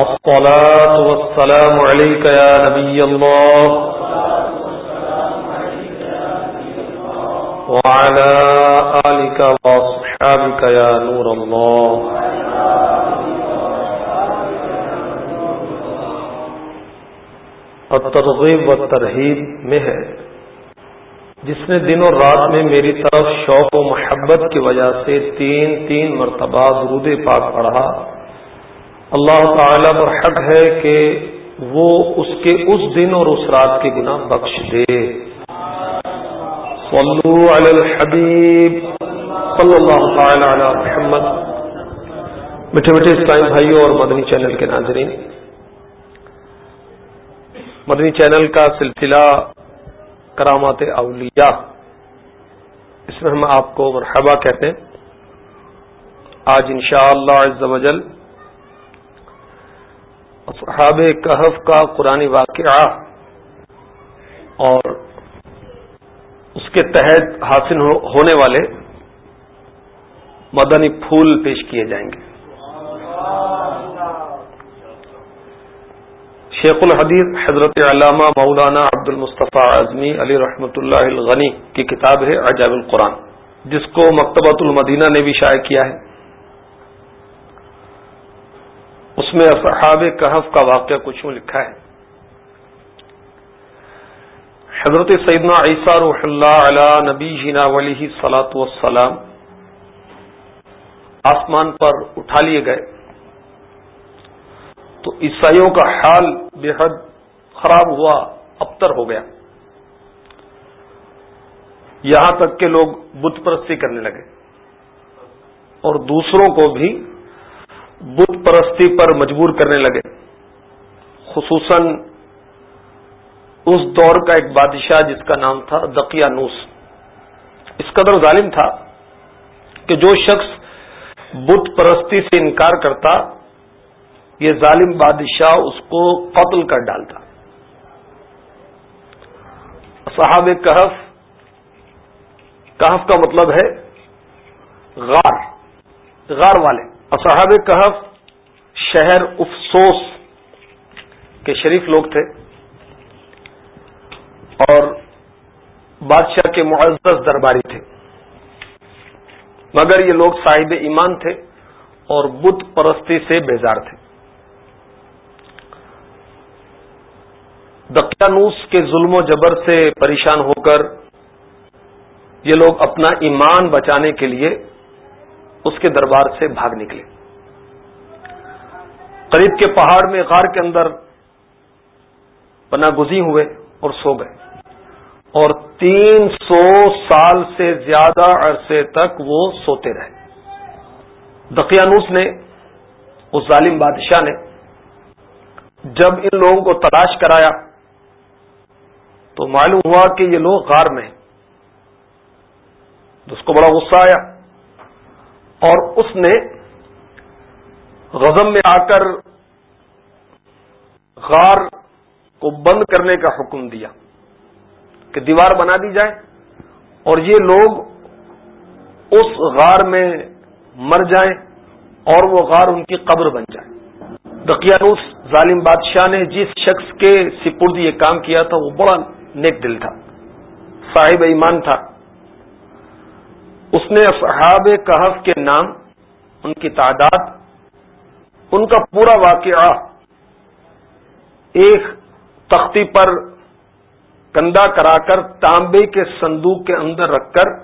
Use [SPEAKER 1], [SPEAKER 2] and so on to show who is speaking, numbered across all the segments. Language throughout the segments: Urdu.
[SPEAKER 1] الصلاة والسلام عليك يا نبي الله. وعلى آلك وأصحابك يا نور الله. الترغیب و ترغیب میں ہے. جس نے دن اور رات میں میری طرف شوق و محبت کی وجہ سے تین تین مرتبہ درود پاک پڑھا اللہ تعالی پر حق ہے کہ وہ اس کے اس دن اور اس رات کے گناہ بخش دے۔ صلو علی الحبیب، صلی اللہ تعالی علی محمد۔ میٹھے میٹھے اسلام بھائیوں اور مدنی چینل کے ناظرین، مدنی چینل کا سلسلہ کرامات اولیاء، اس میں ہم آپ کو مرحبا کہتے ہیں۔ آج انشاءاللہ عز و جل اصحاب کہف کا قرآن واقعہ اور اس کے تحت حاصل ہونے والے مدنی پھول پیش کیے جائیں گے۔ شیخ الحدیث حضرت علامہ مولانا عبد المصطفیٰ اعظمی علی رحمۃ اللہ الغنی کی کتاب ہے عجاب القرآن، جس کو مکتبۃ المدینہ نے بھی شائع کیا ہے۔ اس میں اصحاب کہف کا واقعہ کچھ لکھا ہے۔ حضرت سیدنا عیسیٰ روح اللہ علی نبی جینا ولی سلاۃ وسلام آسمان پر اٹھا لیے گئے۔ تو عیسائیوں کا حال بے حد خراب ہوا، ابتر ہو گیا۔ یہاں تک کہ لوگ بت پرستی کرنے لگے۔ اور دوسروں کو بھی بت پرستی پر مجبور کرنے لگے۔ خصوصاً اس دور کا ایک بادشاہ جس کا نام تھا دقیہ نوس۔ اس قدر ظالم تھا کہ جو شخص بت پرستی سے انکار کرتا، یہ ظالم بادشاہ اس کو قتل کر ڈالتا۔ صحاب کہف کہف کا مطلب ہے غار غار والے۔ اصحاب کہف شہر افسوس کے شریف لوگ تھے اور بادشاہ کے معزز درباری تھے۔ مگر یہ لوگ صاحب ایمان تھے اور بت پرستی سے بیزار تھے۔ دقیانوس کے ظلم و جبر سے پریشان ہو کر یہ لوگ اپنا ایمان بچانے کے لیے اس کے دربار سے بھاگ نکلے۔ قریب کے پہاڑ میں غار کے اندر پناہ گزی ہوئے اور سو گئے۔ اور تین سو سال سے زیادہ عرصے تک وہ سوتے رہے۔ دقیانوس نے، اس ظالم بادشاہ نے، جب ان لوگوں کو تلاش کرایا تو معلوم ہوا کہ یہ لوگ غار میں ہیں۔ اس کو بڑا غصہ آیا۔ اور اس نے غزم میں آ کر غار کو بند کرنے کا حکم دیا کہ دیوار بنا دی جائے اور یہ لوگ اس غار میں مر جائیں اور وہ غار ان کی قبر بن جائے۔ دقیانوس ظالم بادشاہ نے جس شخص کے سپرد یہ کام کیا تھا وہ بڑا نیک دل تھا، صاحب ایمان تھا۔ اس نے اصحاب کہف کے نام، ان کی تعداد، ان کا پورا واقعہ ایک تختی پر کندہ کرا کر تانبے کے صندوق کے اندر رکھ کر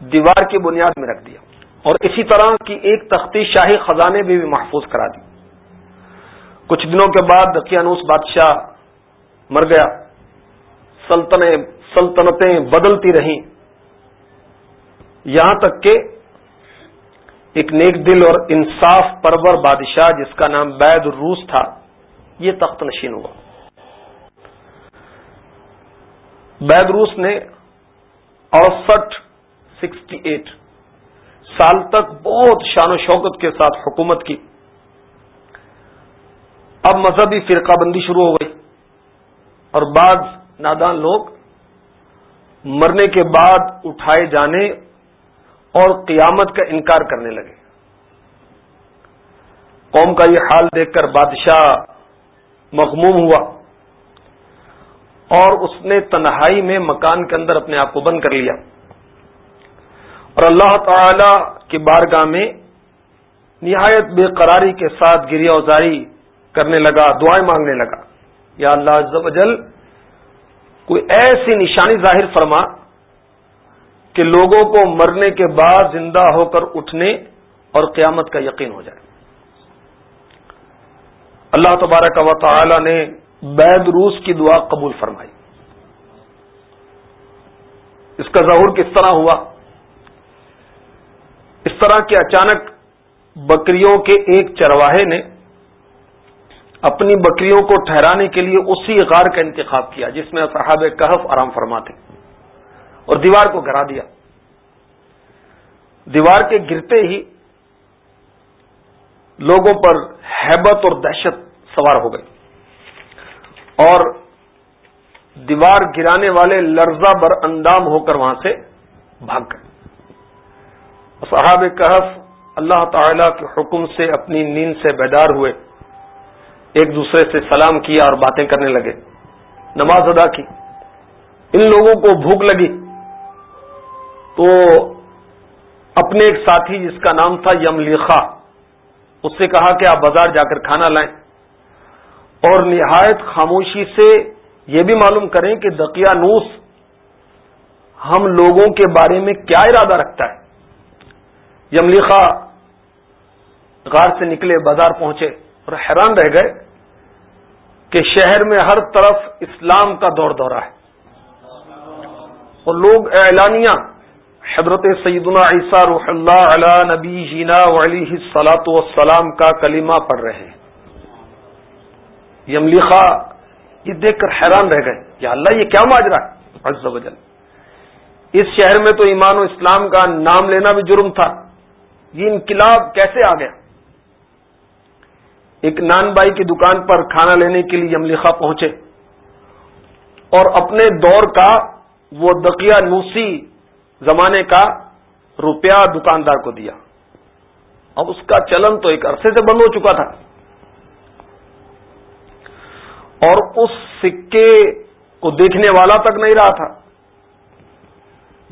[SPEAKER 1] دیوار کی بنیاد میں رکھ دیا۔ اور اسی طرح کی ایک تختی شاہی خزانے میں بھی محفوظ کرا دی۔ کچھ دنوں کے بعد دقیانوس بادشاہ مر گیا۔ سلطنتیں بدلتی رہیں۔ یہاں تک کہ ایک نیک دل اور انصاف پرور بادشاہ جس کا نام بید الروس تھا، یہ تخت نشین ہوا۔ بیدروس نے اڑسٹھ سکسٹی ایٹ سال تک بہت شان و شوکت کے ساتھ حکومت کی۔ اب مذہبی فرقہ بندی شروع ہو گئی اور بعض نادان لوگ مرنے کے بعد اٹھائے جانے اور قیامت کا انکار کرنے لگے۔ قوم کا یہ حال دیکھ کر بادشاہ مغموم ہوا اور اس نے تنہائی میں مکان کے اندر اپنے آپ کو بند کر لیا۔ اور اللہ تعالی کی بارگاہ میں نہایت بے قراری کے ساتھ گریا ازاری کرنے لگا، دعائیں مانگنے لگا۔ یا اللہ عز و جل کوئی ایسی نشانی ظاہر فرما کہ لوگوں کو مرنے کے بعد زندہ ہو کر اٹھنے اور قیامت کا یقین ہو جائے۔ اللہ تبارک و تعالی نے بید روس کی دعا قبول فرمائی۔ اس کا ظہور کس طرح ہوا؟ اس طرح کے اچانک بکریوں کے ایک چرواہے نے اپنی بکریوں کو ٹھہرانے کے لیے اسی غار کا انتخاب کیا، جس میں صحاب کہف آرام فرماتے۔ اور دیوار کو گرا دیا۔ دیوار کے گرتے ہی لوگوں پر ہیبت اور دہشت سوار ہو گئی۔ اور دیوار گرانے والے لرزہ بر اندام ہو کر وہاں سے بھاگ گئے۔ صحاب کہف اللہ تعالی کے حکم سے اپنی نیند سے بیدار ہوئے۔ ایک دوسرے سے سلام کیا اور باتیں کرنے لگے۔ نماز ادا کی۔ ان لوگوں کو بھوک لگی۔ تو اپنے ایک ساتھی جس کا نام تھا یملیخا، اس سے کہا کہ آپ بازار جا کر کھانا لائیں۔ اور نہایت خاموشی سے یہ بھی معلوم کریں کہ دقیہ نوس ہم لوگوں کے بارے میں کیا ارادہ رکھتا ہے۔ یملیخا غار سے نکلے، بازار پہنچے اور حیران رہ گئے کہ شہر میں ہر طرف اسلام کا دور دورہ ہے۔ اور لوگ اعلانیہ حضرت سیدنا عیسیٰ روح اللہ علی نبی جینا علی سلاۃ وسلام کا کلمہ پڑھ رہے ہیں۔ یملیخا، یہ دیکھ کر حیران رہ گئے یا اللہ یہ کیا ماجرا ہے؟ عز و جل۔ اس شہر میں تو ایمان و اسلام کا نام لینا بھی جرم تھا۔ یہ انقلاب کیسے آ گیا؟ ایک نان بائی کی دکان پر کھانا لینے کے لیے یملیخا پہنچے اور اپنے دور کا وہ دقیہ نوسی زمانے کا روپیہ دکاندار کو دیا۔ اب اس کا چلن تو ایک عرصے سے بند ہو چکا تھا۔ اور اس سکے کو دیکھنے والا تک نہیں رہا تھا۔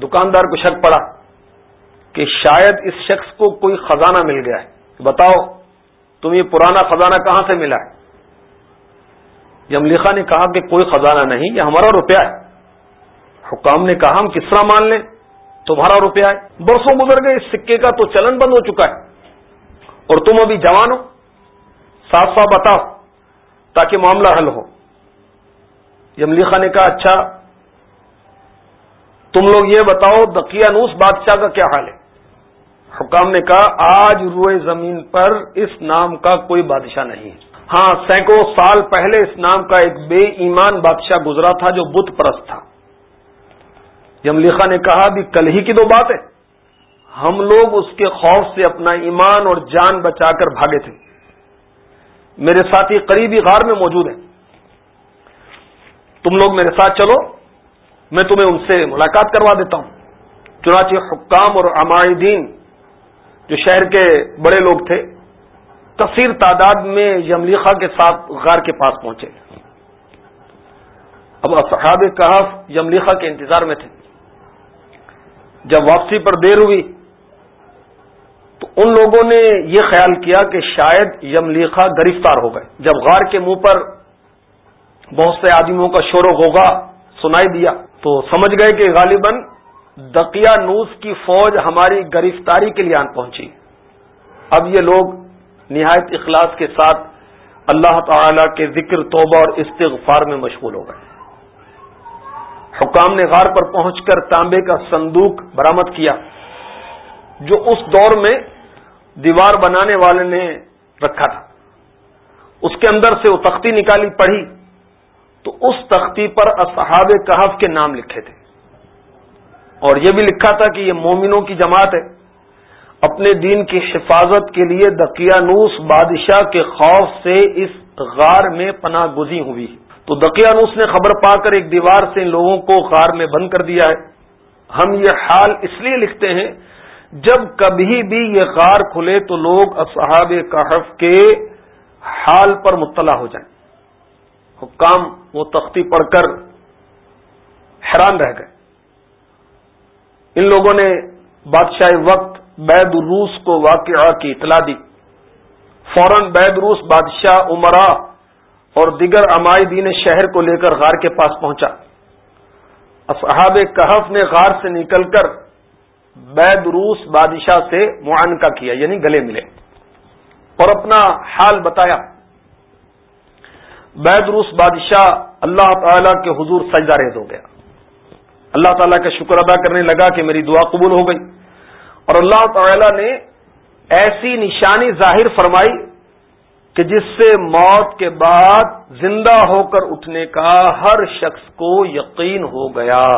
[SPEAKER 1] دکاندار کو شک پڑا کہ شاید اس شخص کو کوئی خزانہ مل گیا ہے۔ بتاؤ، تم یہ پرانا خزانہ کہاں سے ملا ہے؟ یملیخا نے کہا کہ کوئی خزانہ نہیں، یہ ہمارا روپیہ ہے۔ حکام نے کہا، ہم کس طرح مان لیں؟ تمہارا روپیہ ہے۔ برسوں گزر گئے اس سکے کا تو چلن بند ہو چکا ہے۔ اور تم ابھی جوان ہو۔ صاف صاف بتاؤ تاکہ معاملہ حل ہو۔ یملیخا نے کہا اچھا تم لوگ یہ بتاؤ دقیانوس بادشاہ کا کیا حال ہے؟ حکام نے کہا، آج روئے زمین پر اس نام کا کوئی بادشاہ نہیں ہاں سینکڑوں سال پہلے اس نام کا ایک بے ایمان بادشاہ گزرا تھا جو بت پرست تھا۔ یملیخا نے کہا بھی کل ہی کی دو بات ہے ہم لوگ اس کے خوف سے اپنا ایمان اور جان بچا کر بھاگے تھے۔ میرے ساتھی قریبی غار میں موجود ہیں۔ تم لوگ میرے ساتھ چلو، میں تمہیں ان سے ملاقات کروا دیتا ہوں۔ چنانچہ حکام اور عمائدین، جو شہر کے بڑے لوگ تھے، کثیر تعداد میں یملیخا کے ساتھ غار کے پاس پہنچے۔ اب اصحاب کہف یملیخا کے انتظار میں تھے۔ جب واپسی پر دیر ہوئی تو ان لوگوں نے یہ خیال کیا کہ شاید یملیخا گرفتار ہو گئے۔ جب غار کے منہ پر بہت سے آدمیوں کا شور و ہوگا سنائی دیا تو سمجھ گئے کہ غالباً دقیا نوس کی فوج ہماری گرفتاری کے لیے آن پہنچی۔ اب یہ لوگ نہایت اخلاص کے ساتھ اللہ تعالی کے ذکر، توبہ اور استغفار میں مشغول ہو گئے۔ حکام نے غار پر پہنچ کر تانبے کا صندوق برامد کیا، جو اس دور میں دیوار بنانے والے نے رکھا تھا۔ اس کے اندر سے وہ تختی نکالی، پڑھی۔ تو اس تختی پر اصحاب کہف کے نام لکھے تھے۔ اور یہ بھی لکھا تھا کہ یہ مومنوں کی جماعت ہے۔ اپنے دین کی حفاظت کے لیے دقیانوس بادشاہ کے خوف سے اس غار میں پناہ گزی ہوئی۔ ہے تو دقیانوس نے خبر پا کر ایک دیوار سے ان لوگوں کو غار میں بند کر دیا ہے۔ ہم یہ حال اس لیے لکھتے ہیں، جب کبھی بھی یہ غار کھلے تو لوگ اصحاب کہف کے حال پر مطلع ہو جائیں۔ حکام وہ تختی پڑھ کر حیران رہ گئے۔ ان لوگوں نے بادشاہ وقت بید روس کو واقعہ کی اطلاع دی۔ فوراً بید روس بادشاہ عمرا اور دیگر عمائدین شہر کو لے کر غار کے پاس پہنچا۔ اصحاب کہف نے غار سے نکل کر بید روس بادشاہ سے معانقہ کیا یعنی گلے ملے۔ اور اپنا حال بتایا۔ بید روس بادشاہ اللہ تعالی کے حضور سجدہ ریز ہو گیا۔ اللہ تعالیٰ کا شکر ادا کرنے لگا کہ میری دعا قبول ہو گئی۔ اور اللہ تعالی نے ایسی نشانی ظاہر فرمائی کہ جس سے موت کے بعد زندہ ہو کر اٹھنے کا ہر شخص کو یقین ہو گیا۔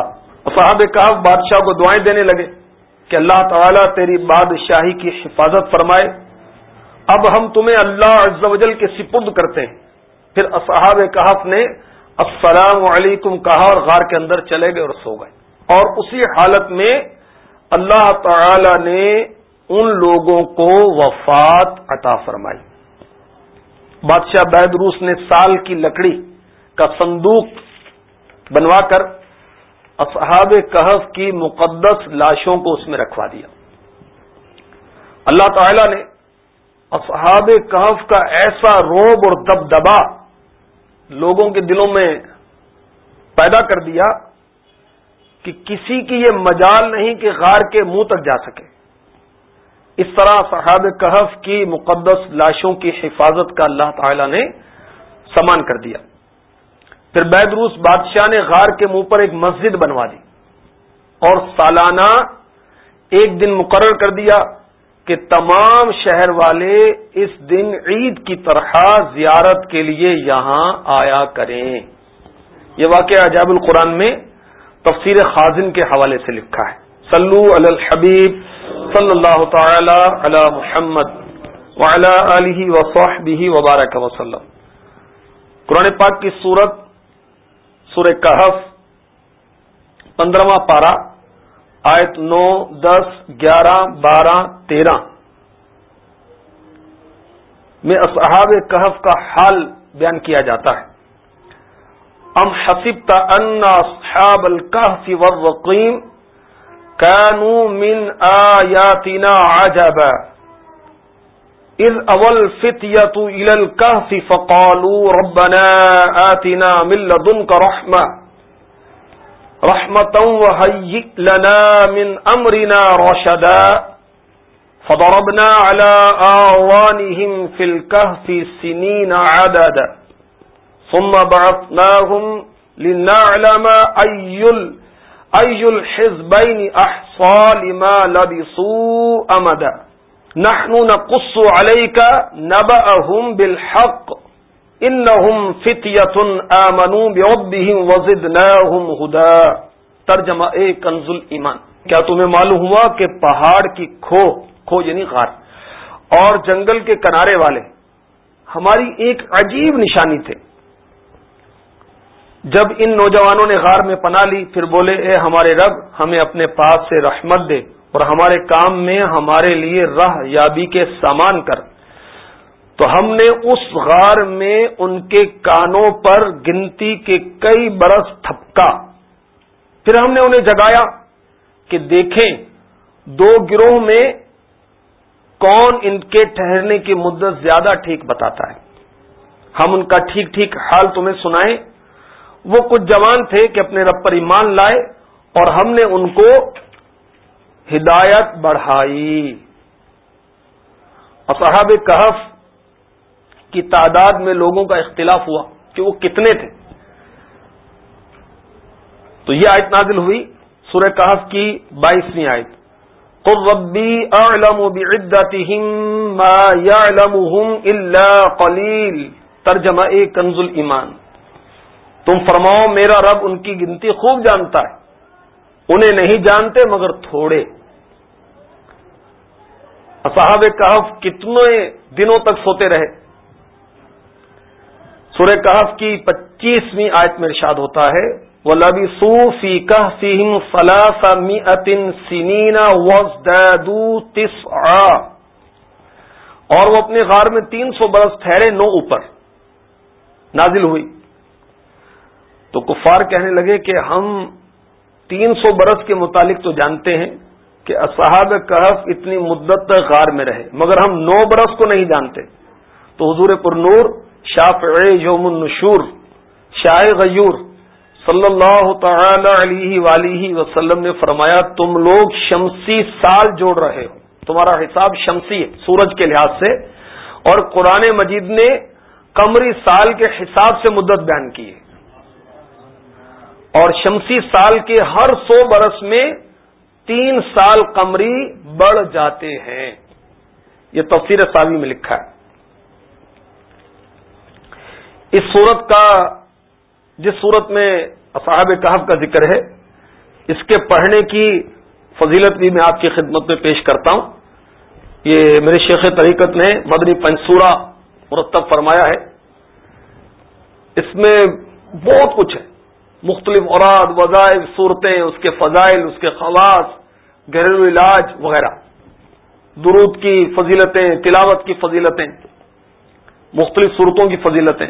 [SPEAKER 1] صاحب کہا بادشاہ کو دعائیں دینے لگے کہ اللہ تعالیٰ تیری بادشاہی کی حفاظت فرمائے۔ اب ہم تمہیں اللہ عز و جل کے سپرد کرتے ہیں۔ پھر اصحاب کہف نے السلام علیکم کہا اور غار کے اندر چلے گئے اور سو گئے۔ اور اسی حالت میں اللہ تعالی نے ان لوگوں کو وفات عطا فرمائی۔ بادشاہ بید روس نے سال کی لکڑی کا صندوق بنوا کر اصحاب کہف کی مقدس لاشوں کو اس میں رکھوا دیا۔ اللہ تعالی نے اصحاب کہف کا ایسا روب اور دبدبا لوگوں کے دلوں میں پیدا کر دیا کہ کسی کی یہ مجال نہیں کہ غار کے منہ تک جا سکے۔ اس طرح صحاب کہف کی مقدس لاشوں کی حفاظت کا اللہ تعالی نے سمان کر دیا۔ پھر بیدروس بادشاہ نے غار کے منہ پر ایک مسجد بنوا دی اور سالانہ ایک دن مقرر کر دیا کہ تمام شہر والے اس دن عید کی طرح زیارت کے لیے یہاں آیا کریں۔ یہ واقعہ عجاب القرآن میں تفسیر خازن کے حوالے سے لکھا ہے۔ سلو الحبیب صلی اللہ تعالی علی محمد وعلی علیہ وصحبہ وبارک وسلم قرآن پاک کی سورت سور کہف پندرہواں پارا آیت نو، دس، گیارہ، بارہ، تیرہ۔ میں اصحاب کہف کا حال بیان کیا جاتا ہے۔ ام حسبت ان اصحاب الكهف والرقيم كانوا من آياتنا عجبا. اذ اول فتية الى الكهف فقالوا ربنا آتنا من لدنك رحمة. رحمة وهيئ لنا من امرنا رشدا. فضربنا على آوانهم في الكهف سنين عددا. ثم بعثناهم لنعلم أي أي الحزبين أحصى لما لبسوا أمدا. نحن نقص عليك نبأهم بالحق. إنهم فتية آمنوا بربهم وزدناهم هدا ترجمہ اے کنز ایمان کیا تمہیں معلوم ہوا کہ پہاڑ کی کھو کھو یعنی غار، اور جنگل کے کنارے والے ہماری ایک عجیب نشانی تھے؟ جب ان نوجوانوں نے غار میں پناہ لی، پھر بولے، اے ہمارے رب، ہمیں اپنے پاس سے رحمت دے اور ہمارے کام میں ہمارے لیے راہ یابی کے سامان کر۔ تو ہم نے اس غار میں ان کے کانوں پر گنتی کے کئی برس تھپکا۔ پھر ہم نے انہیں جگایا کہ دیکھیں دو گروہ میں کون ان کے ٹھہرنے کی مدت زیادہ ٹھیک بتاتا ہے۔ ہم ان کا ٹھیک ٹھیک حال تمہیں سنائیں۔ وہ کچھ جوان تھے کہ اپنے رب پر ایمان لائے اور ہم نے ان کو ہدایت بڑھائی۔ اصحاب کہف کی تعداد میں لوگوں کا اختلاف ہوا کہ وہ کتنے تھے۔ تو یہ آیت نازل ہوئی سورہ کہف کی بائیسویں آیت۔ قل ربی اعلم بعدتهم ما يعلمهم الا قلیل۔ ترجمہ کنز ایمان تم فرماؤ میرا رب ان کی گنتی خوب جانتا ہے۔ انہیں نہیں جانتے مگر تھوڑے۔ اصحاب کہف کتنے دنوں تک سوتے رہے۔ سورہ کہف کی پچیسویں آیت میں ارشاد ہوتا ہے وہ لبی صوفی کہ فیم فلاح سنینا تس اور وہ اپنے غار میں تین سو برس ٹھہرے نو اوپر۔ نازل ہوئی۔ تو کفار کہنے لگے کہ ہم تین سو برس کے متعلق تو جانتے ہیں کہ اصحاب کہف اتنی مدت تک غار میں رہے، مگر ہم نو برس کو نہیں جانتے۔ تو حضور پر نور شاف یوم النشور شاہ غیور صلی اللہ تعالی علیہ ولی وسلم نے فرمایا، تم لوگ شمسی سال جوڑ رہے ہو۔ تمہارا حساب شمسی ہے، سورج کے لحاظ سے۔ اور قرآن مجید نے کمری سال کے حساب سے مدت بیان کی ہے۔ اور شمسی سال کے ہر سو برس میں تین سال قمری بڑھ جاتے ہیں۔ یہ تفسیر ساوی میں لکھا ہے۔ اس صورت کا، جس صورت میں اصحاب کہف کا ذکر ہے، اس کے پڑھنے کی فضیلت بھی میں آپ کی خدمت میں پیش کرتا ہوں۔ یہ میرے شیخ طریقت نے مدنی پنسورا مرتب فرمایا ہے۔ اس میں بہت کچھ ہے۔ مختلف اوراد، وظائف، صورتیں، اس کے فضائل، اس کے خواص گھریلو علاج وغیرہ۔ درود کی فضیلتیں، تلاوت کی فضیلتیں، مختلف صورتوں کی فضیلتیں۔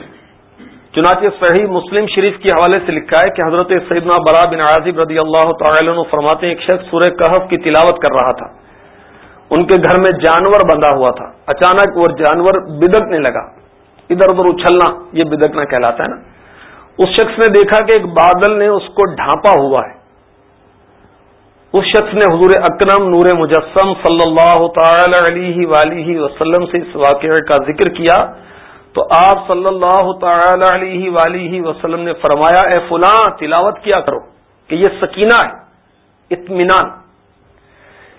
[SPEAKER 1] چنانچہ صحیح مسلم شریف کے حوالے سے لکھا ہے کہ حضرت سیدنا برا بن عازب رضی اللہ تعالی عنہ فرماتے ہیں، ایک شخص سورہ کہف کی تلاوت کر رہا تھا۔ ان کے گھر میں جانور بندھا ہوا تھا۔ اچانک وہ جانور بدکنے لگا۔ ادھر ادھر اچھلنا، یہ بدکنا کہلاتا ہے نا۔ اس شخص نے دیکھا کہ ایک بادل نے اس کو ڈھانپا ہوا ہے۔ اس شخص نے حضور اکرم نور مجسم صلی اللہ تعالی علیہ وسلم سے اس واقعے کا ذکر کیا۔ تو آپ صلی اللہ تعالی علیہ ولیہ وسلم نے فرمایا، اے فلاں، تلاوت کیا کرو کہ یہ سکینہ ہے، اطمینان۔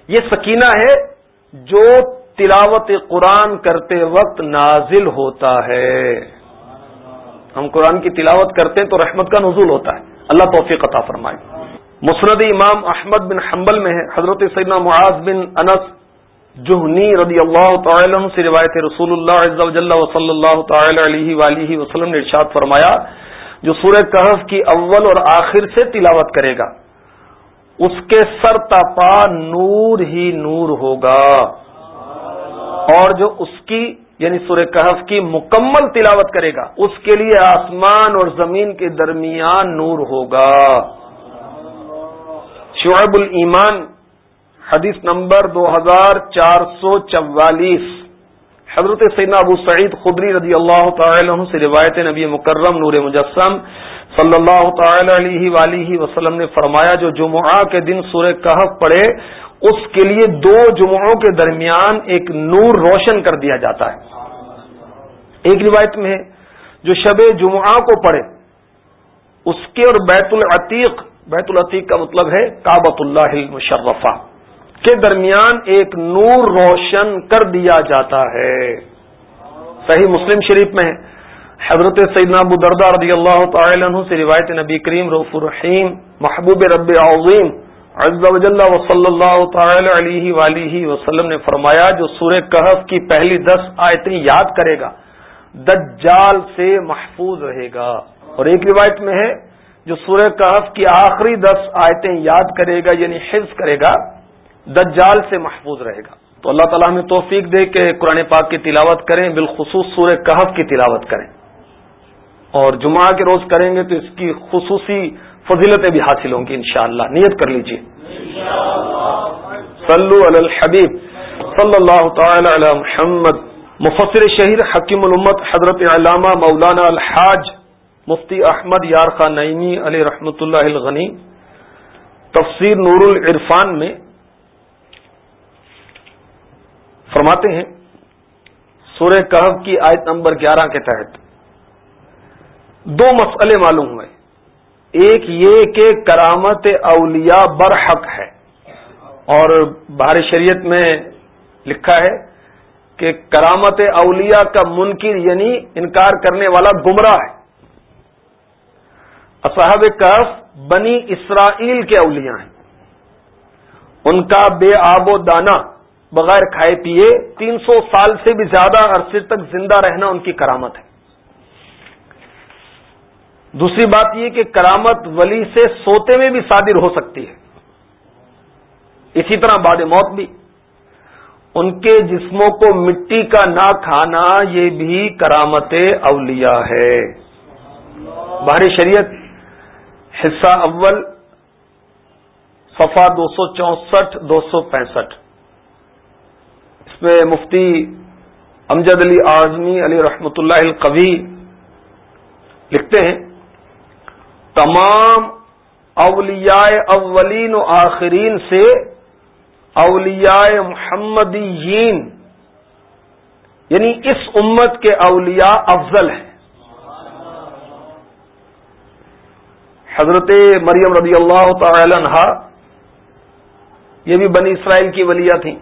[SPEAKER 1] یہ سکینہ ہے جو تلاوت قرآن کرتے وقت نازل ہوتا ہے۔ ہم قرآن کی تلاوت کرتے ہیں تو رحمت کا نزول ہوتا ہے۔ اللہ توفیق عطا فرمائے۔ مسند امام احمد بن حنبل میں ہے، حضرت سیدنا معاذ بن انس جوہنی رضی اللہ تعالی عنہ سے روایت رسول اللہ عز و جل و صلی اللہ تعالی علیہ وآلہ وسلم نے ارشاد فرمایا، جو سورہ کہف کی اول اور آخر سے تلاوت کرے گا، اس کے سر تپا نور ہی نور ہوگا۔ اور جو اس کی یعنی سورہ کہف کی مکمل تلاوت کرے گا، اس کے لیے آسمان اور زمین کے درمیان نور ہوگا۔ شعب الایمان، حدیث نمبر دو ہزار چار سو چوالیس۔ حضرت سیدنا ابو سعید خدری رضی اللہ تعالی عنہ سے روایت نبی مکرم نور مجسم صلی اللہ تعالی علیہ ولیہ وسلم نے فرمایا، جو جمعہ کے دن سورہ کہف پڑے اس کے لیے دو جمعوں کے درمیان ایک نور روشن کر دیا جاتا ہے۔ ایک روایت میں ہے، جو شب جمعہ کو پڑھے، اس کے اور بیت العتیق بیت العتیق کا مطلب ہے کابت اللہ المشرفہ، کے درمیان ایک نور روشن کر دیا جاتا ہے۔ صحیح مسلم شریف میں حضرت سیدنا ابو دردہ رضی اللہ تعالی عنہ سے روایت نبی کریم رف الرحیم، محبوب رب عظیم عز و جل و صلی اللہ تعالی علیہ ولیہ وسلم نے فرمایا، جو سورہ کہف کی پہلی دس آیتیں یاد کرے گا، دجال سے محفوظ رہے گا۔ اور ایک روایت میں ہے، جو سورہ کہف کی آخری دس آیتیں یاد کرے گا یعنی حفظ کرے گا، دجال سے محفوظ رہے گا۔ تو اللہ تعالیٰ ہمیں توفیق دے کہ قرآن پاک کی تلاوت کریں، بالخصوص سورہ کہف کی تلاوت کریں۔ اور جمعہ کے روز کریں گے تو اس کی خصوصی فضیلتیں بھی حاصل ہوں گی انشاءاللہ۔ نیت کر لیجیے صلو علی الحبیب۔ صلی اللہ تعالی علی محمد۔ مفسر شہیر حکیم الامت حضرت علامہ مولانا الحاج مفتی احمد یار خان نعیمی علی رحمۃ اللہ الغنی۔ تفسیر نور العرفان میں فرماتے ہیں، سورہ کہب کی آیت نمبر گیارہ کے تحت۔ دو مسئلے معلوم ہوئے۔ ایک یہ کہ کرامت اولیاء برحق ہے۔ اور بہار شریعت میں لکھا ہے کہ کرامت اولیاء کا منکر یعنی انکار کرنے والا گمراہ ہے۔ اصحاب کف بنی اسرائیل کے اولیاء ہیں۔ ان کا بے آب و دانا بغیر کھائے پیے تین سو سال سے بھی زیادہ عرصے تک زندہ رہنا ان کی کرامت ہے۔ دوسری بات یہ کہ کرامت ولی سے سوتے میں بھی صادر ہو سکتی ہے۔ اسی طرح بعد موت بھی۔ ان کے جسموں کو مٹی کا نہ کھانا یہ بھی کرامت اولیاء ہے۔ بہری شریعت حصہ اول صفا دو سو چونسٹھ، دو سو پینسٹھ۔ اس میں مفتی امجد علی اعظمی علی رحمت اللہ القوی لکھتے ہیں۔ تمام اولیاء اولین و آخرین سے اولیاء محمدیین یعنی اس امت کے اولیاء افضل ہیں۔ حضرت مریم رضی اللہ تعالی عنہ، یہ بھی بنی اسرائیل کی ولیہ تھیں۔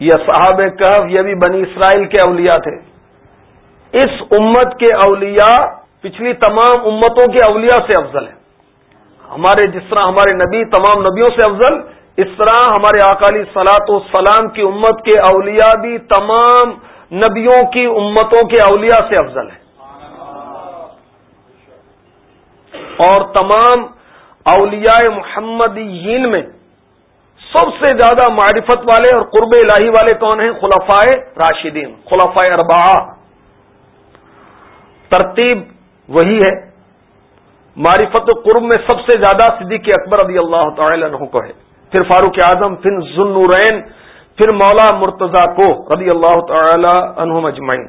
[SPEAKER 1] یہ صحاب کہف، یہ بھی بنی اسرائیل کے اولیاء تھے۔ اس امت کے اولیاء پچھلی تمام امتوں کے اولیاء سے افضل ہیں۔ ہمارے جس طرح ہمارے نبی، تمام نبیوں سے افضل، اس طرح ہمارے اکالی سلاط و سلام کی امت کے اولیاء بھی تمام نبیوں کی امتوں کے اولیاء سے افضل ہیں۔ اور تمام اولیاء محمدین میں سب سے زیادہ معرفت والے اور قرب الہی والے کون ہیں؟ خلفائے راشدین، خلفائے اربعہ۔ ترتیب وہی ہے۔ معرفت قرب میں سب سے زیادہ صدیق اکبر رضی اللہ تعالی عنہ کو ہے۔ پھر فاروق اعظم، پھر ذنورین پھر مولا مرتضی کو رضی اللہ تعالی عنہ مجمعین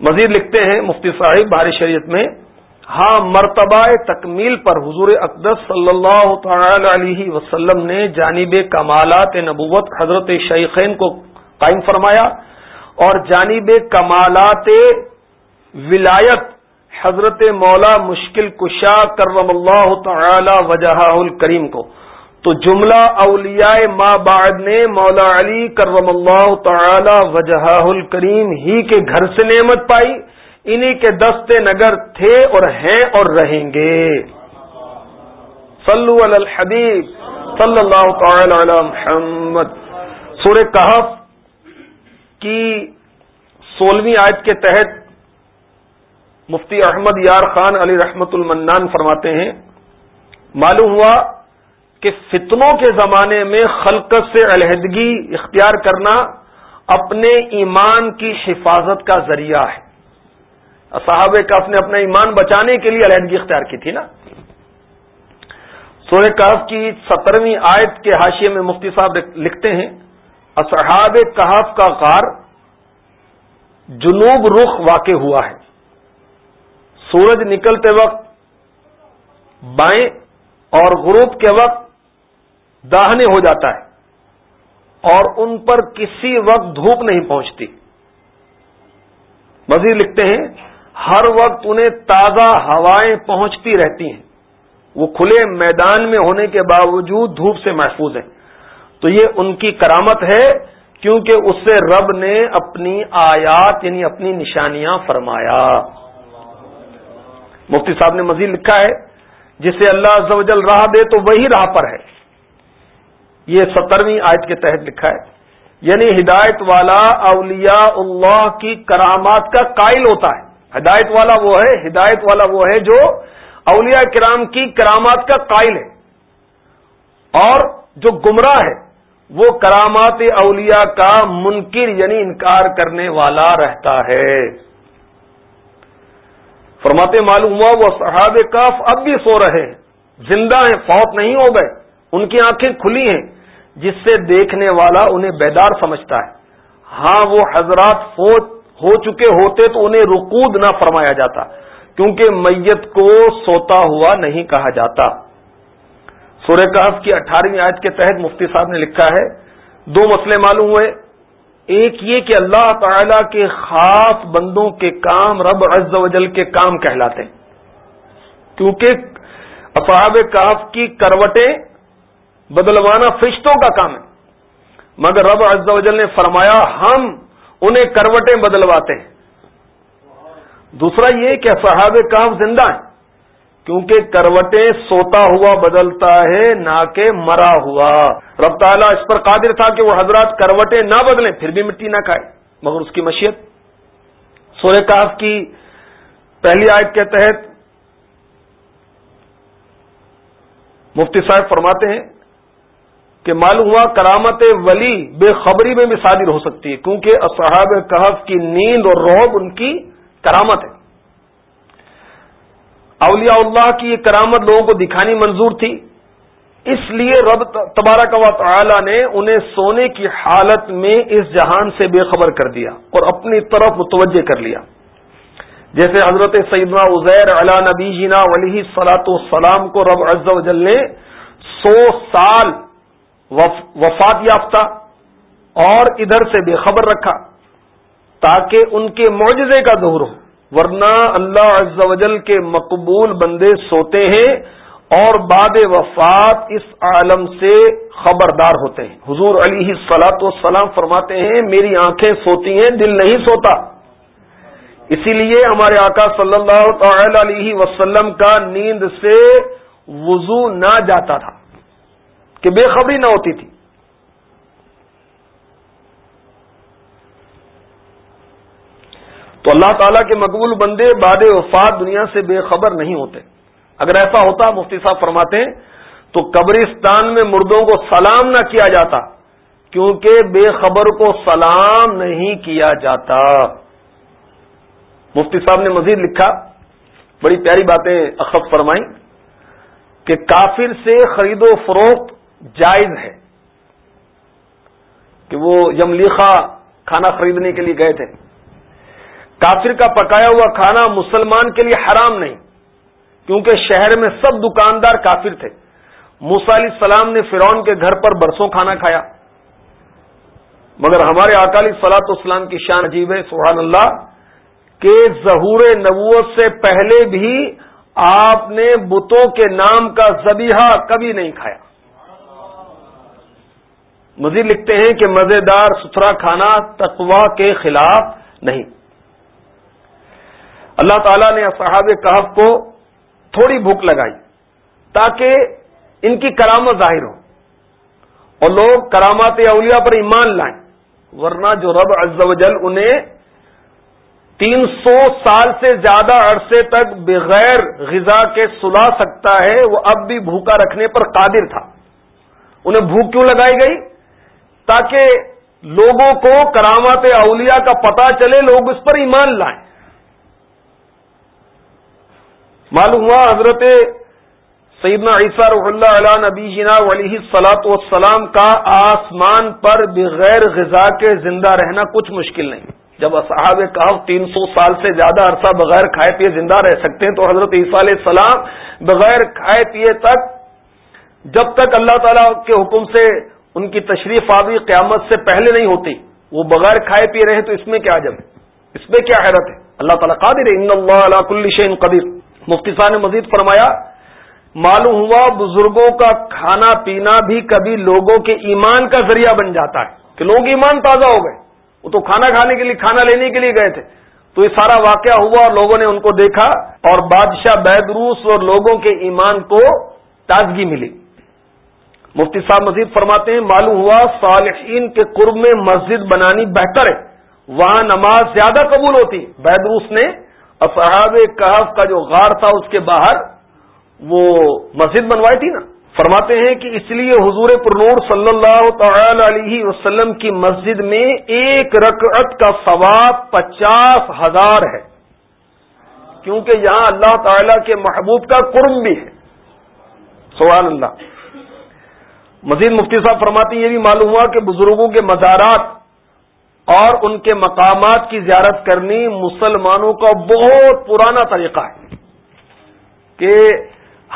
[SPEAKER 1] مزید لکھتے ہیں مفتی صاحب باری شریعت میں ہاں مرتبہ تکمیل پر حضور اقدس صلی اللہ تعالی علیہ وسلم نے جانب کمالات نبوت حضرت شیخین کو قائم فرمایا اور جانب کمالات ولایت حضرت مولا مشکل کشا کرم اللہ تعالی وجہ الکریم کو۔ تو جملہ اولیاء ما بعد نے مولا علی کرم اللہ تعالی وجہ الکریم ہی کے گھر سے نعمت پائی۔ انہی کے دستے نگر تھے اور ہیں اور رہیں گے۔ صلو علی الحبیب صلی اللہ تعالی علی محمد۔ سورہ کہف کی سولہویں آیت کے تحت مفتی احمد یار خان علی رحمت المنان فرماتے ہیں، معلوم ہوا کہ فتنوں کے زمانے میں خلقت سے علیحدگی اختیار کرنا اپنے ایمان کی حفاظت کا ذریعہ ہے۔ صاحب کف نے اپنا ایمان بچانے کے لیے علیحدگی اختیار کی تھی نا۔ سورہ کہف کی سترویں آیت کے حاشیے میں مفتی صاحب لکھتے ہیں، اصحاب کہف کا غار جنوب رخ واقع ہوا ہے۔ سورج نکلتے وقت، بائیں اور غروب کے وقت داہنے ہو جاتا ہے اور ان پر کسی وقت دھوپ نہیں پہنچتی۔ مزید لکھتے ہیں، ہر وقت انہیں تازہ ہوائیں پہنچتی رہتی ہیں۔ وہ کھلے میدان میں ہونے کے باوجود دھوپ سے محفوظ ہیں۔ تو یہ ان کی کرامت ہے، کیونکہ اس سے رب نے اپنی آیات یعنی اپنی نشانیاں فرمایا۔ مفتی صاحب نے مزید لکھا ہے، جسے اللہ جل راہ دے تو وہی راہ پر ہے۔ یہ سترویں آیت کے تحت لکھا ہے۔ یعنی ہدایت والا اولیاء اللہ کی کرامات کا قائل ہوتا ہے۔ ہدایت والا وہ ہے، ہدایت والا وہ ہے جو اولیاء کرام کی کرامات کا قائل ہے۔ اور جو گمراہ ہے، وہ کرامات اولیاء کا منکر یعنی انکار کرنے والا رہتا ہے۔ فرماتے معلوم ہوا وہ صحاب کاف اب بھی سو رہے ہیں، زندہ ہیں، فوت نہیں ہو گئے، ان کی آنکھیں کھلی ہیں، جس سے دیکھنے والا انہیں بیدار سمجھتا ہے۔ ہاں وہ حضرات فوت ہو چکے ہوتے تو انہیں رقود نہ فرمایا جاتا، کیونکہ میت کو سوتا ہوا نہیں کہا جاتا۔ سورہ کہف کی اٹھارہویں آیت کے تحت مفتی صاحب نے لکھا ہے، دو مسئلے معلوم ہوئے۔ ایک یہ کہ اللہ تعالی کے خاص بندوں کے کام رب عز و جل کے کام کہلاتے ہیں۔ کیونکہ اصحاب کاف کی کروٹیں بدلوانا فرشتوں کا کام ہے۔ مگر رب عز و جل نے فرمایا، ہم انہیں کروٹیں بدلواتے ہیں۔ دوسرا یہ کہ صحاب کام زندہ ہیں۔ کیونکہ کروٹیں سوتا ہوا بدلتا ہے، نہ کہ مرا ہوا۔ رب تعالیٰ اس پر قادر تھا کہ وہ حضرات کروٹیں نہ بدلیں، پھر بھی مٹی نہ کھائے۔ مگر اس کی مشیت۔ سورہ کاف کی پہلی آیت کے تحت مفتی صاحب فرماتے ہیں کہ معلوم ہوا کرامت ولی بے خبری میں بھی شادر ہو سکتی ہے، کیونکہ اصحاب کہف کی نیند اور روب ان کی کرامت ہے۔ اولیاء اللہ کی یہ کرامت لوگوں کو دکھانی منظور تھی۔ اس لیے رب تبارک و تعالی نے انہیں سونے کی حالت میں اس جہان سے بے خبر کر دیا اور اپنی طرف متوجہ کر لیا۔ جیسے حضرت سیدنا عزیر علا نبی جینا ولی سلاط السلام کو رب عز و جل نے سو سال وفات یافتہ اور ادھر سے بے خبر رکھا تاکہ ان کے معجزے کا ظہور ہو۔ ورنہ اللہ عز و جل کے مقبول بندے سوتے ہیں اور بعد وفات اس عالم سے خبردار ہوتے ہیں۔ حضور علی سلاۃ والسلام فرماتے ہیں، میری آنکھیں سوتی ہیں، دل نہیں سوتا۔ اسی لیے ہمارے آقا صلی اللہ تعالی علیہ وسلم کا نیند سے وضو نہ جاتا تھا، کہ بے خبری نہ ہوتی تھی۔ تو اللہ تعالیٰ کے مقبول بندے بعد وفات دنیا سے بے خبر نہیں ہوتے۔ اگر ایسا ہوتا مفتی صاحب فرماتے ہیں تو قبرستان میں مردوں کو سلام نہ کیا جاتا، کیونکہ بے خبر کو سلام نہیں کیا جاتا۔ مفتی صاحب نے مزید لکھا، بڑی پیاری باتیں اخذ فرمائیں کہ کافر سے خرید و فروخت جائز ہے۔ کہ وہ یملیخا کھانا خریدنے کے لیے گئے تھے۔ کافر کا پکایا ہوا کھانا مسلمان کے لیے حرام نہیں، کیونکہ شہر میں سب دکاندار کافر تھے۔ موسا علیہ السلام نے فرون کے گھر پر برسوں کھانا کھایا۔ مگر ہمارے اکالی سلاط اسلام کی شان عجیب ہے، سبحان اللہ، کہ ظہور نبوت سے پہلے بھی آپ نے بتوں کے نام کا زبیحہ کبھی نہیں کھایا۔ مزید لکھتے ہیں کہ مزیدار ستھرا کھانا تقوا کے خلاف نہیں۔ اللہ تعالیٰ نے صحاب کہف کو تھوڑی بھوک لگائی تاکہ ان کی کرامت ظاہر ہو اور لوگ کرامات اولیاء پر ایمان لائیں۔ ورنہ جو رب عز و جل انہیں تین سو سال سے زیادہ عرصے تک بغیر غذا کے سلا سکتا ہے، وہ اب بھی بھوکا رکھنے پر قادر تھا۔ انہیں بھوک کیوں لگائی گئی؟ تاکہ لوگوں کو کرامات اولیاء کا پتہ چلے، لوگ اس پر ایمان لائیں۔ معلوم ہوا حضرت سیدنا عیسیٰ رح اللہ علیہ نبی جنا علیہ سلاط والسلام کا آسمان پر بغیر غذا کے زندہ رہنا کچھ مشکل نہیں۔ جب صحاب کہا تین سو سال سے زیادہ عرصہ بغیر کھائے پیے زندہ رہ سکتے ہیں، تو حضرت عیسیٰ علیہ السلام بغیر کھائے پیے تک جب تک اللہ تعالی کے حکم سے ان کی تشریف آبی قیامت سے پہلے نہیں ہوتی، وہ بغیر کھائے پیے رہے تو اس میں کیا جب ہے؟ اس میں کیا حیرت ہے؟ اللہ تعالیٰ قادر ان اللہ کل شین قدیر مفتی صاحب نے مزید فرمایا، معلوم ہوا بزرگوں کا کھانا پینا بھی کبھی لوگوں کے ایمان کا ذریعہ بن جاتا ہے کہ لوگ ایمان تازہ ہو گئے۔ وہ تو کھانا کھانے کے لیے، کھانا لینے کے لیے گئے تھے۔ تو یہ سارا واقعہ ہوا اور لوگوں نے ان کو دیکھا اور بادشاہ بیدروس اور لوگوں کے ایمان کو تازگی ملی۔ مفتی صاحب مزید فرماتے ہیں، معلوم ہوا صالحین کے قرب میں مسجد بنانی بہتر ہے۔ وہاں نماز زیادہ قبول ہوتی۔ بیدروس نے اصحاب کہف کا جو غار تھا اس کے باہر، وہ مسجد بنوائی تھی نا۔ فرماتے ہیں کہ اس لیے حضور پرنور صلی اللہ تعالی علیہ وسلم کی مسجد میں ایک رکعت کا ثواب پچاس ہزار ہے۔ کیونکہ یہاں اللہ تعالی کے محبوب کا قرم بھی ہے۔ سبحان اللہ۔ مزید مفتی صاحب فرماتے ہیں، یہ بھی معلوم ہوا کہ بزرگوں کے مزارات اور ان کے مقامات کی زیارت کرنی مسلمانوں کا بہت پرانا طریقہ ہے کہ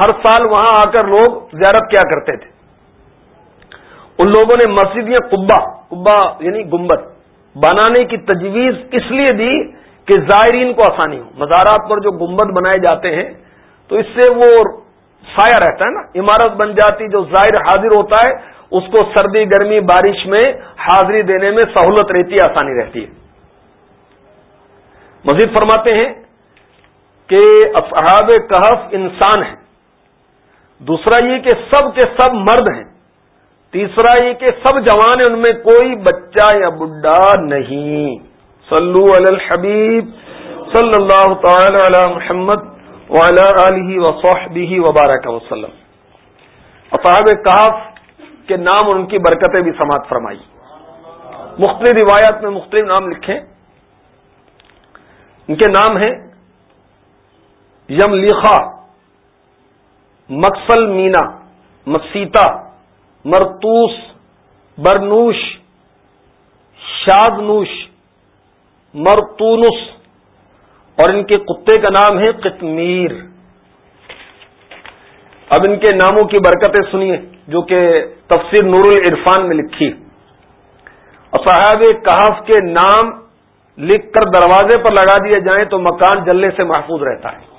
[SPEAKER 1] ہر سال وہاں آ کر لوگ زیارت کیا کرتے تھے۔ ان لوگوں نے مسجد یا قبا قبا یعنی گمبت بنانے کی تجویز اس لیے دی کہ زائرین کو آسانی ہو۔ مزارات پر جو گمبد بنائے جاتے ہیں، تو اس سے وہ سایہ رہتا ہے نا۔ عمارت بن جاتی، جو زائر حاضر ہوتا ہے اس کو سردی، گرمی، بارش میں حاضری دینے میں سہولت رہتی ہے، آسانی رہتی ہے۔ مزید فرماتے ہیں کہ اصحاب کہف انسان ہیں۔ دوسرا یہ کہ سب کے سب مرد ہیں۔ تیسرا یہ کہ سب جوان ہیں، ان میں کوئی بچہ یا بڈھا نہیں۔ صلو علی الحبیب صلی اللہ تعالی علی محمد وعلی آلہ وصحبہ وبارک وسلم۔ اصحاب کہف کے نام اور ان کی برکتیں بھی سماعت فرمائی۔ مختلف روایات میں مختلف نام لکھیں ان کے نام ہیں یم لکھا مقصل مینا مسیتا مرتوس برنوش، شادنوش مرتونس اور ان کے کتے کا نام ہے قطمیر۔ اب ان کے ناموں کی برکتیں سنیے، جو کہ تفسیر نور العرفان میں لکھی۔ صاحب کہاف کے نام لکھ کر دروازے پر لگا دیے جائیں تو مکان جلنے سے محفوظ رہتا ہے۔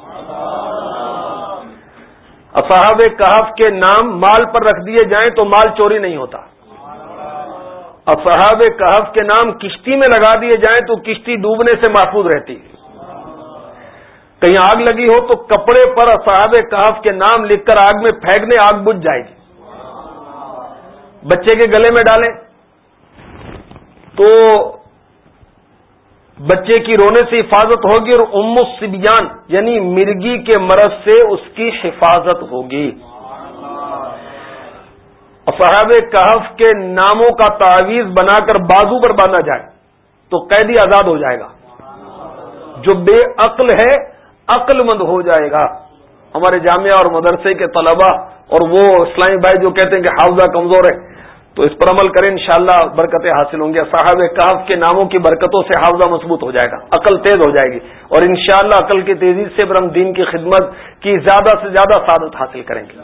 [SPEAKER 1] اصحاب کہف کے نام مال پر رکھ دیے جائیں تو مال چوری نہیں ہوتا۔ اصحاب کہف کے نام کشتی میں لگا دیے جائیں تو کشتی ڈوبنے سے محفوظ رہتی۔ ہے کہیں آگ لگی ہو تو کپڑے پر اصحاب کہف کے نام لکھ کر آگ میں پھینکنے آگ بجھ جائے گی۔ بچے کے گلے میں ڈالیں۔ تو بچے کی رونے سے حفاظت ہوگی اور ام سبیان یعنی مرگی کے مرض سے اس کی حفاظت ہوگی۔ صاحب کہف کے ناموں کا تعویذ بنا کر بازو پر باندھا جائے تو قیدی آزاد ہو جائے گا۔ جو بے عقل ہے عقل مند ہو جائے گا۔ ہمارے جامعہ اور مدرسے کے طلبہ اور وہ اسلامی بھائی جو کہتے ہیں کہ حافظہ کمزور ہے، تو اس پر عمل کریں، انشاءاللہ برکتیں حاصل ہوں گی۔ صاحب کہف کے ناموں کی برکتوں سے حافظہ مضبوط ہو جائے گا، عقل تیز ہو جائے گی۔ اور انشاءاللہ عقل کی تیزی سے برم دین کی خدمت کی زیادہ سے زیادہ سعادت حاصل کریں گے۔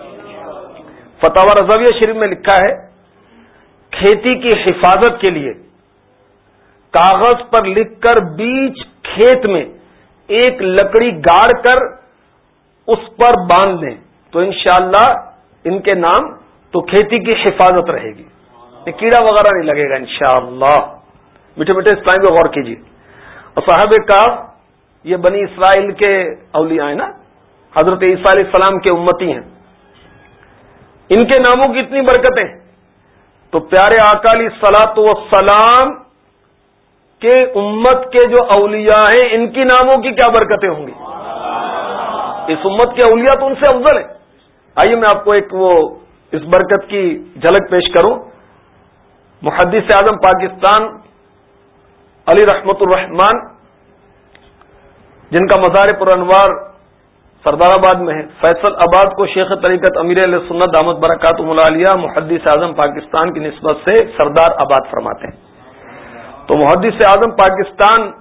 [SPEAKER 1] فتح رضویہ شریف میں لکھا ہے، کھیتی کی حفاظت کے لیے کاغذ پر لکھ کر بیچ کھیت میں ایک لکڑی گاڑ کر اس پر باندھ دیں تو انشاءاللہ ان کے نام تو کھیتی کی حفاظت رہے گی۔ کیڑا وغیرہ نہیں لگے گا انشاءاللہ۔ میٹھے میٹھے اسلام پہ غور کیجیے۔ اور صاحب کا یہ بنی اسرائیل کے اولیاء ہیں نا؟ حضرت عیسیٰ علیہ السلام کے امتی ہیں۔ ان کے ناموں کی اتنی برکتیں۔ تو پیارے اکالی سلاط و سلام کے امت کے جو اولیاء ہیں، ان کی ناموں کی کیا برکتیں ہوں گی؟ اس امت کے اولیاء تو ان سے افضل ہیں۔ آئیے میں آپ کو ایک وہ اس برکت کی جھلک پیش کروں۔ محدث اعظم پاکستان علی رحمت الرحمان جن کا مزار پر انوار سردار آباد میں ہے، فیصل آباد کو شیخ طریقت امیر علیہ سنت دامت برکات ملالیہ محدث اعظم پاکستان کی نسبت سے سردار آباد فرماتے ہیں۔ تو محدث اعظم پاکستان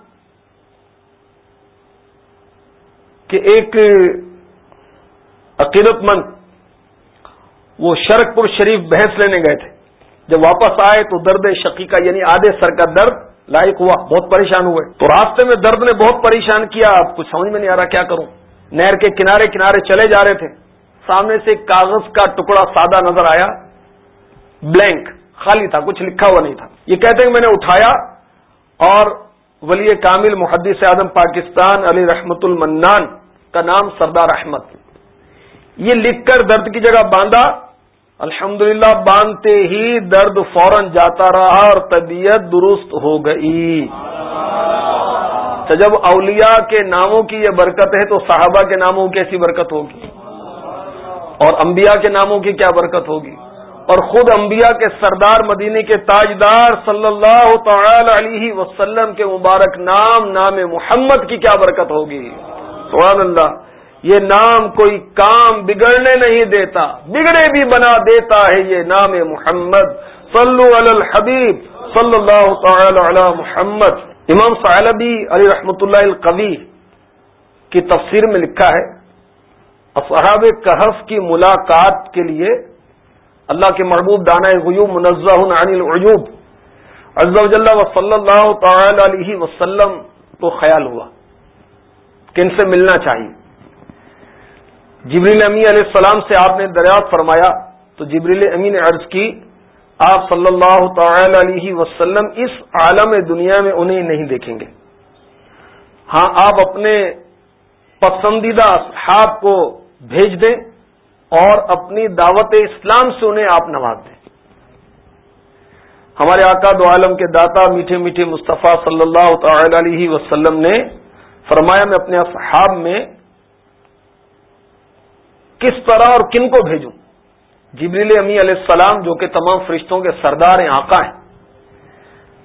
[SPEAKER 1] کے ایک عقیدت مند وہ شرک پور شریف بحث لینے گئے تھے۔ جب واپس آئے تو درد شقیقہ یعنی آدھے سر کا درد لائق ہوا، بہت پریشان ہوئے۔ تو راستے میں درد نے بہت پریشان کیا، اب کچھ سمجھ میں نہیں آ رہا کیا کروں۔ نہر کے کنارے کنارے چلے جا رہے تھے۔ سامنے سے کاغذ کا ٹکڑا سادہ نظر آیا، بلینک، خالی تھا، کچھ لکھا ہوا نہیں تھا۔ یہ کہتے ہیں میں نے اٹھایا اور ولی کامل محدث اعظم پاکستان علی رحمت المنان کا نام سردار احمد۔ یہ لکھ کر درد کی جگہ باندھا۔ الحمدللہ باندھتے ہی درد فوراً جاتا رہا اور طبیعت درست ہو گئی۔ تو جب اولیاء کے ناموں کی یہ برکت ہے تو صحابہ کے ناموں کی ایسی برکت ہوگی۔ اور انبیاء کے ناموں کی کیا برکت ہوگی؟ اور خود انبیاء کے سردار مدینے کے تاجدار صلی اللہ تعالی علیہ وسلم کے مبارک نام نام محمد کی کیا برکت ہوگی؟ سبحان اللہ، یہ نام کوئی کام بگڑنے نہیں دیتا، بگڑے بھی بنا دیتا ہے یہ نام محمد، صلو علی الحبیب صلی اللہ تعالی علی محمد۔ امام صاحبی علی رحمۃ اللہ القوی کی تفسیر میں لکھا ہے، اصحاب کہف کی ملاقات کے لیے اللہ کے محبوب دانا غیوب منزہ عن العیوب۔ عز و جل و صلی اللہ تعالی علیہ وسلم کو خیال ہوا کہ ان سے ملنا چاہیے۔ جبریل امی علیہ السلام سے آپ نے دریافت فرمایا تو جبریل امی نے عرض کی، آپ صلی اللہ تعالی علیہ وسلم اس عالم دنیا میں انہیں نہیں دیکھیں گے۔ ہاں آپ اپنے پسندیدہ اصحاب کو بھیج دیں۔ اور اپنی دعوت اسلام سے انہیں آپ نواز دیں۔ ہمارے آقا دو عالم کے داتا میٹھے میٹھے مصطفیٰ صلی اللہ تعالی علیہ وسلم نے فرمایا میں اپنے اصحاب میں کس طرح اور کن کو بھیجوں؟ جبریل امی علیہ السلام جو کہ تمام فرشتوں کے سردار ہیں آقا ہیں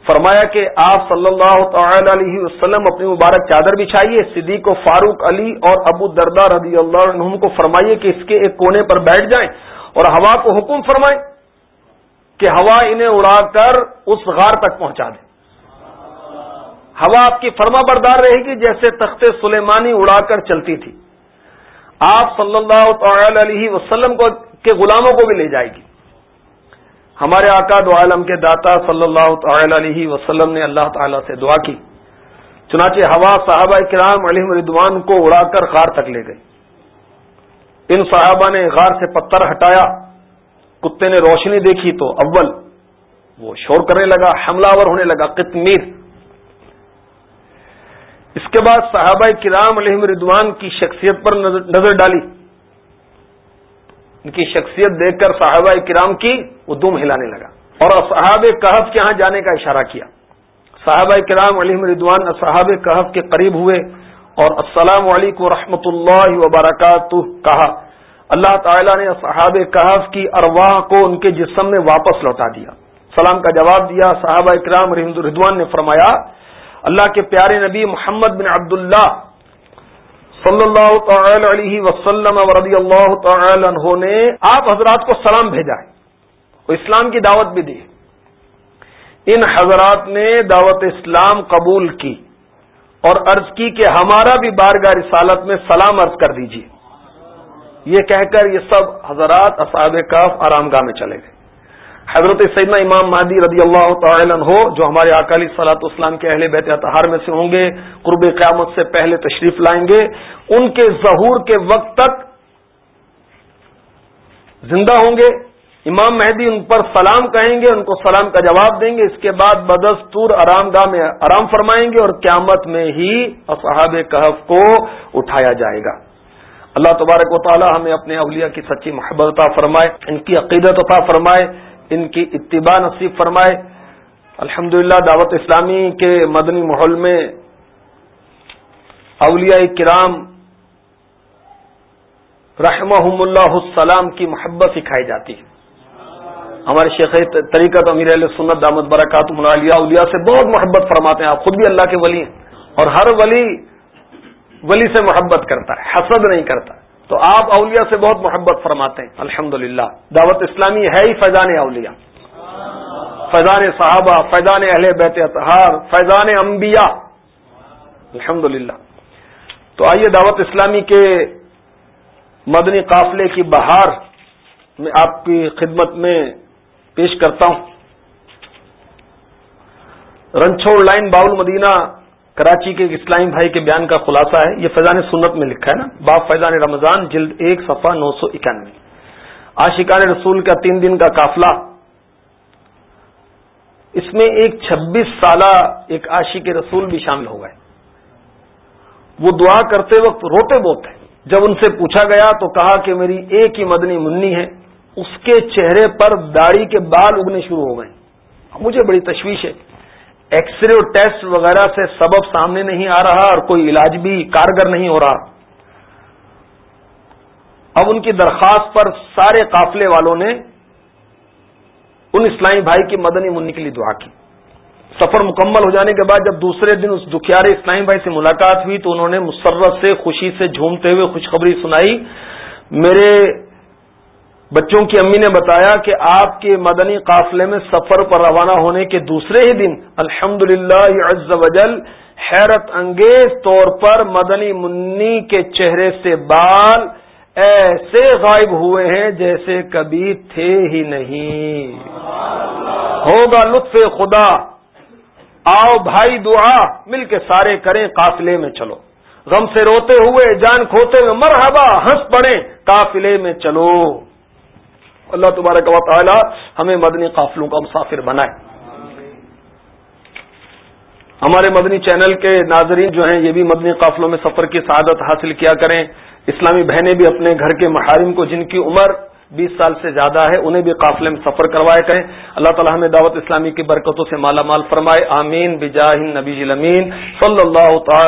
[SPEAKER 1] فرمایا کہ آپ صلی اللہ تعالی علیہ وسلم اپنی مبارک چادر بچھائیے، صدیق و فاروق علی اور ابو دردار رضی اللہ عنہم کو فرمائیے کہ اس کے ایک کونے پر بیٹھ جائیں اور ہوا کو حکم فرمائیں کہ ہوا انہیں اڑا کر اس غار تک پہنچا دے۔ ہوا آپ کی فرما بردار رہے گی جیسے تخت سلیمانی اڑا کر چلتی تھی۔ آپ صلی اللہ تعالی علیہ وسلم کو کے غلاموں کو بھی لے جائے گی۔ ہمارے آقا دو عالم کے داتا صلی اللہ تعالی علیہ وسلم نے اللہ تعالی سے دعا کی۔ چنانچہ ہوا صحابہ کرام علی ردوان کو اڑا کر غار تک لے گئی ان صحابہ نے غار سے پتھر ہٹایا۔ کتے نے روشنی دیکھی تو اول وہ شور کرنے لگا، حملہ ور ہونے لگا، قطمیر۔ اس کے بعد صحابہ کرام علیہ ردوان کی شخصیت پر نظر ڈالی۔ ان کی شخصیت دیکھ کر صحابہ کرام کی وہ دم ہلانے لگا اور صحاب کہف کے ہاں جانے کا اشارہ کیا۔ صحابہ کرام علی ردوان صحاب کہف کے قریب ہوئے اور السلام علیکم و اللہ وبرکاتہ کہا۔ اللہ تعالی نے صحاب کہف کی ارواح کو ان کے جسم میں واپس لوٹا دیا۔ سلام کا جواب دیا صحابہ اکرام ردوان نے فرمایا، اللہ کے پیارے نبی محمد بن عبداللہ صلی اللہ تعالی علیہ وسلم رضی اللہ تعالی عنہ نے آپ حضرات کو سلام بھیجا ہے۔ اسلام کی دعوت بھی دی۔ ان حضرات نے دعوت اسلام قبول کی اور عرض کی کہ ہمارا بھی بارگاہ رسالت میں سلام عرض کر دیجیے یہ کہہ کر یہ سب حضرات اصحاب کاف آرام گاہ میں چلے گئے۔ حضرت سیدنا امام مہدی رضی اللہ تعالی ہو جو ہمارے اکالی سلاط اسلام کے اہل بیت اتحار میں سے ہوں گے، قرب قیامت سے پہلے تشریف لائیں گے۔ ان کے ظہور کے وقت تک زندہ ہوں گے۔ امام مہدی ان پر سلام کہیں گے، ان کو سلام کا جواب دیں گے۔ اس کے بعد بدستور آرام گاہ میں آرام فرمائیں گے اور قیامت میں ہی اصحاب کہف کو اٹھایا جائے گا۔ اللہ تبارک و تعالی ہمیں اپنے اولیاء کی سچی محبت فرمائے، ان کی عقیدت عطا فرمائے۔ ان کی اتباع نصیب فرمائے۔ الحمد دعوت اسلامی کے مدنی ماحول میں اولیاء کرام رحمہم اللہ السلام کی محبت سکھائی جاتی ہے۔ ہمارے شیخ طریقہ امیر علیہ سنت دامت برکات ملالیہ اولیاء سے بہت محبت فرماتے ہیں۔ آپ خود بھی اللہ کے ولی ہیں اور ہر ولی ولی سے محبت کرتا ہے، حسد نہیں کرتا۔ تو آپ اولیاء سے بہت محبت فرماتے ہیں۔ الحمد دعوت اسلامی ہے ہی فیضان اولیاء۔ فیضان صحابہ، فیضان اہل بیت اطہار، فیضان انبیاء۔ الحمد تو آئیے دعوت اسلامی کے مدنی قافلے کی بہار میں آپ کی خدمت میں پیش کرتا ہوں۔ رنچوڑ لائن باؤل مدینہ کراچی کے اسلامی بھائی کے بیان کا خلاصہ ہے، یہ فیضان سنت میں لکھا ہے نا۔ باپ فیضان رمضان، جلد ایک، صفحہ نو سو اکانوے آشقان رسول کا تین دن کا قافلہ۔ اس میں ایک چھبیس سالہ ایک عاشق رسول بھی شامل ہو گئے۔ وہ دعا کرتے وقت روتے بوتے جب ان سے پوچھا گیا تو کہا کہ میری ایک ہی مدنی منی ہے۔ اس کے چہرے پر داڑھی کے بال اگنے شروع ہو گئے۔ مجھے بڑی تشویش ہے۔ ایکس رے اور ٹیسٹ وغیرہ سے سبب سامنے نہیں آ رہا اور کوئی علاج بھی کارگر نہیں ہو رہا۔ اب ان کی درخواست پر سارے قافلے والوں نے ان اسلامی بھائی کی مدنی منی کے لیے دعا کی۔ سفر مکمل ہو جانے کے بعد جب دوسرے دن اس دکھیارے اسلامی بھائی سے ملاقات ہوئی تو انہوں نے مسرت سے، خوشی سے، جھومتے ہوئے خوشخبری سنائی۔ میرے بچوں کی امی نے بتایا کہ آپ کے مدنی قافلے میں سفر پر روانہ ہونے کے دوسرے ہی دن الحمد للہ حیرت انگیز طور پر مدنی منی کے چہرے سے بال ایسے غائب ہوئے ہیں جیسے کبھی تھے ہی نہیں۔ ہوگا لطف خدا۔ آؤ بھائی دعا، مل کے سارے کریں قافلے میں چلو۔ غم سے روتے ہوئے، جان کھوتے ہوئے مرحبا، ہنس پڑے قافلے میں چلو۔ اللہ تبارک و تعالی ہمیں مدنی قافلوں کا مسافر بنائے۔ ہمارے مدنی چینل کے ناظرین جو ہیں، یہ بھی مدنی قافلوں میں سفر کی سعادت حاصل کیا کریں۔ اسلامی بہنیں بھی اپنے گھر کے محارم کو، جن کی عمر بیس سال سے زیادہ ہے، انہیں بھی قافلے میں سفر کروائے کریں۔ اللہ تعالیٰ ہمیں دعوت اسلامی کی برکتوں سے مالا مال فرمائے۔ آمین۔ بجاہ نبی صلی اللہ تعالی